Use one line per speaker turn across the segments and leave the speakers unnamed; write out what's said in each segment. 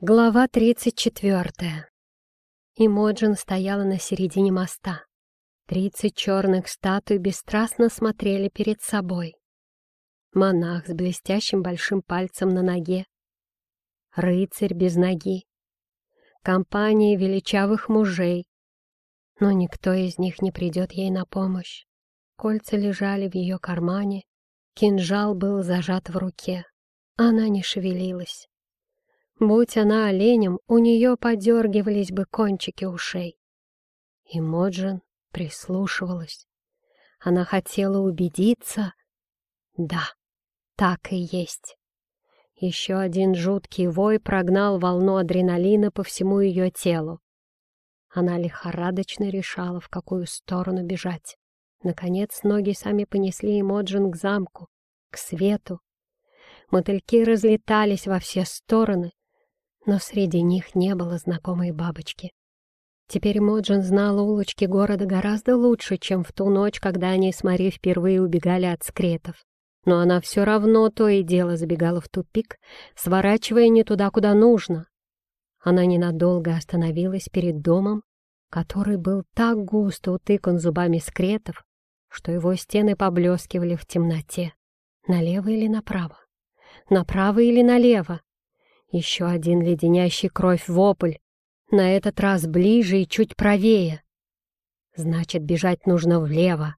Глава 34. Имоджин стояла на середине моста. Тридцать черных статуй бесстрастно смотрели перед собой. Монах с блестящим большим пальцем на ноге. Рыцарь без ноги. Компания величавых мужей. Но никто из них не придет ей на помощь. Кольца лежали в ее кармане, кинжал был зажат в руке. Она не шевелилась. Будь она оленем, у нее подергивались бы кончики ушей. И Моджин прислушивалась. Она хотела убедиться. Да, так и есть. Еще один жуткий вой прогнал волну адреналина по всему ее телу. Она лихорадочно решала, в какую сторону бежать. Наконец ноги сами понесли Эмоджин к замку, к свету. Мотыльки разлетались во все стороны, но среди них не было знакомой бабочки. Теперь Моджин знала улочки города гораздо лучше, чем в ту ночь, когда они с Мари впервые убегали от скретов. Но она все равно то и дело забегала в тупик, сворачивая не туда, куда нужно. Она ненадолго остановилась перед домом, который был так густо утыкан зубами скретов, что его стены поблескивали в темноте. Налево или направо? Направо или налево? Еще один леденящий кровь вопль, на этот раз ближе и чуть правее. Значит, бежать нужно влево.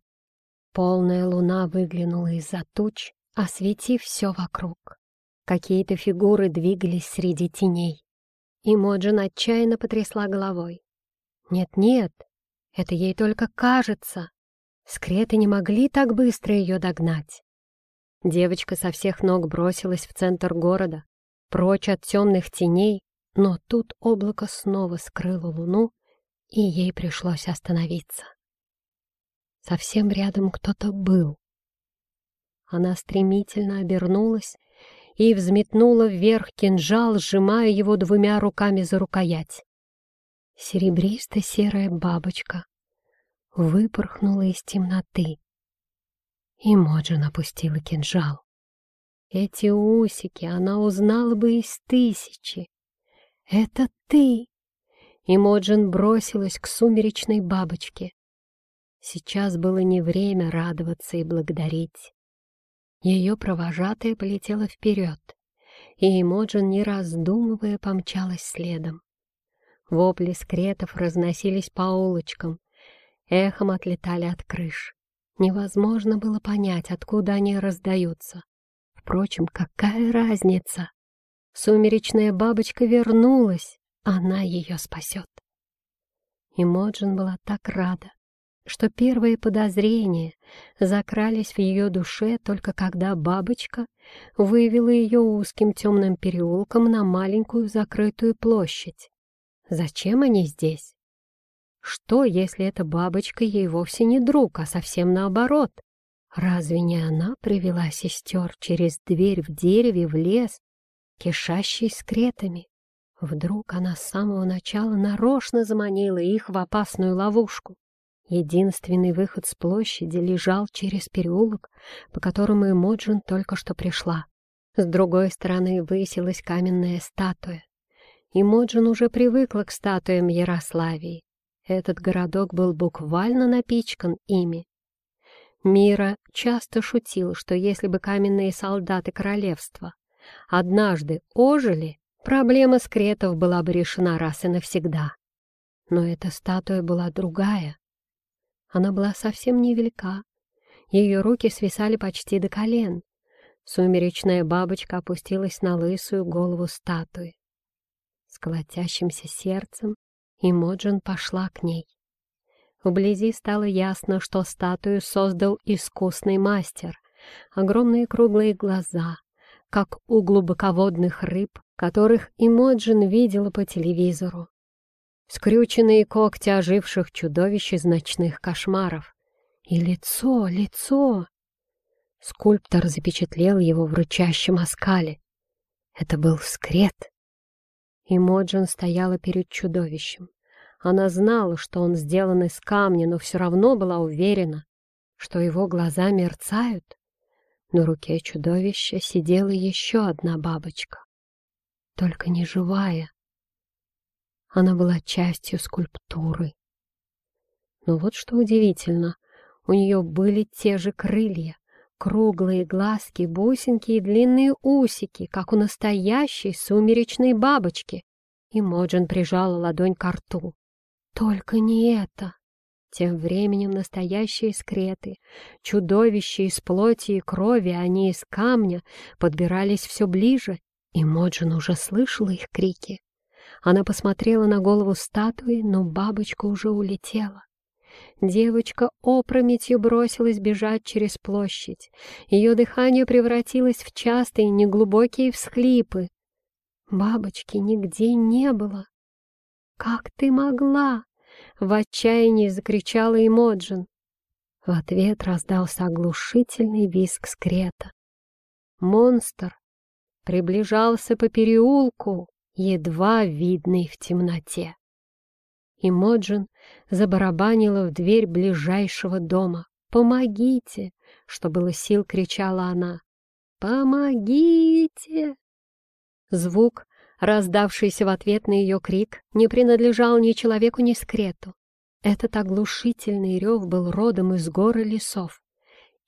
Полная луна выглянула из-за туч, осветив все вокруг. Какие-то фигуры двигались среди теней. И Моджин отчаянно потрясла головой. Нет-нет, это ей только кажется. Скреты не могли так быстро ее догнать. Девочка со всех ног бросилась в центр города, прочь от темных теней, но тут облако снова скрыло луну, и ей пришлось остановиться. Совсем рядом кто-то был. Она стремительно обернулась и взметнула вверх кинжал, сжимая его двумя руками за рукоять. Серебристо-серая бабочка выпорхнула из темноты, и Моджин опустила кинжал. Эти усики она узнала бы из тысячи. «Это ты!» И Моджин бросилась к сумеречной бабочке. Сейчас было не время радоваться и благодарить. Ее провожатая полетела вперед, и Эмоджин, не раздумывая, помчалась следом. Вопли скретов разносились по улочкам, эхом отлетали от крыш. Невозможно было понять, откуда они раздаются. Впрочем, какая разница? Сумеречная бабочка вернулась, она ее спасет. И Моджин была так рада, что первые подозрения закрались в ее душе только когда бабочка вывела ее узким темным переулком на маленькую закрытую площадь. Зачем они здесь? Что, если эта бабочка ей вовсе не друг, а совсем наоборот? Разве не она привела сестер через дверь в дереве в лес, кишащий скретами? Вдруг она с самого начала нарочно заманила их в опасную ловушку. Единственный выход с площади лежал через переулок, по которому Эмоджин только что пришла. С другой стороны высилась каменная статуя. Эмоджин уже привыкла к статуям Ярославии. Этот городок был буквально напичкан ими. Мира часто шутил, что если бы каменные солдаты королевства однажды ожили, проблема скретов была бы решена раз и навсегда. Но эта статуя была другая. Она была совсем невелика. Ее руки свисали почти до колен. Сумеречная бабочка опустилась на лысую голову статуи. С колотящимся сердцем Имоджин пошла к ней. Вблизи стало ясно, что статую создал искусный мастер. Огромные круглые глаза, как у глубоководных рыб, которых Имоджин видела по телевизору. Скрюченные когти оживших чудовищ из ночных кошмаров. И лицо, лицо! Скульптор запечатлел его в рычащем оскале. Это был скрет. Имоджин стояла перед чудовищем. Она знала, что он сделан из камня, но все равно была уверена, что его глаза мерцают. На руке чудовища сидела еще одна бабочка. только не живая. Она была частью скульптуры. Но вот что удивительно, у нее были те же крылья, круглые глазки, бусинки и длинные усики, как у настоящей сумеречной бабочки. И Моджин прижала ладонь к рту. Только не это. Тем временем настоящие скреты, чудовища из плоти и крови, не из камня, подбирались все ближе, и Моджин уже слышала их крики. Она посмотрела на голову статуи, но бабочка уже улетела. Девочка опрометью бросилась бежать через площадь. Ее дыхание превратилось в частые неглубокие всхлипы. Бабочки нигде не было. «Как ты могла?» — в отчаянии закричала Эмоджин. В ответ раздался оглушительный визг скрета. Монстр приближался по переулку, едва видный в темноте. Имоджин забарабанила в дверь ближайшего дома. «Помогите!» — что было сил, кричала она. «Помогите!» Звук, раздавшийся в ответ на ее крик, не принадлежал ни человеку, ни скрету. Этот оглушительный рев был родом из горы лесов.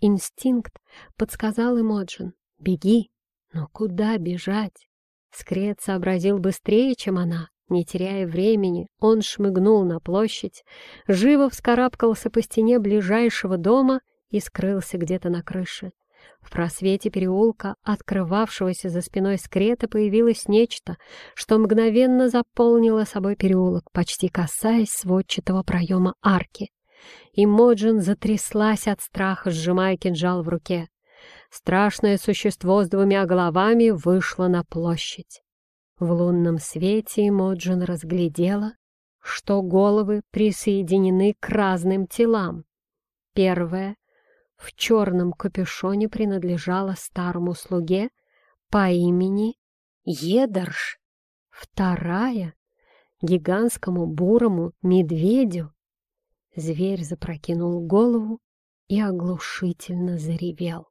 Инстинкт подсказал Эмоджин. «Беги!» Но куда бежать? Скрет сообразил быстрее, чем она. Не теряя времени, он шмыгнул на площадь, живо вскарабкался по стене ближайшего дома и скрылся где-то на крыше. В просвете переулка, открывавшегося за спиной скрета, появилось нечто, что мгновенно заполнило собой переулок, почти касаясь сводчатого проема арки. И Моджин затряслась от страха, сжимая кинжал в руке. Страшное существо с двумя головами вышло на площадь. В лунном свете Моджин разглядела, что головы присоединены к разным телам. Первая в черном капюшоне принадлежала старому слуге по имени Едорш. Вторая — гигантскому бурому медведю. Зверь запрокинул голову и оглушительно заревел.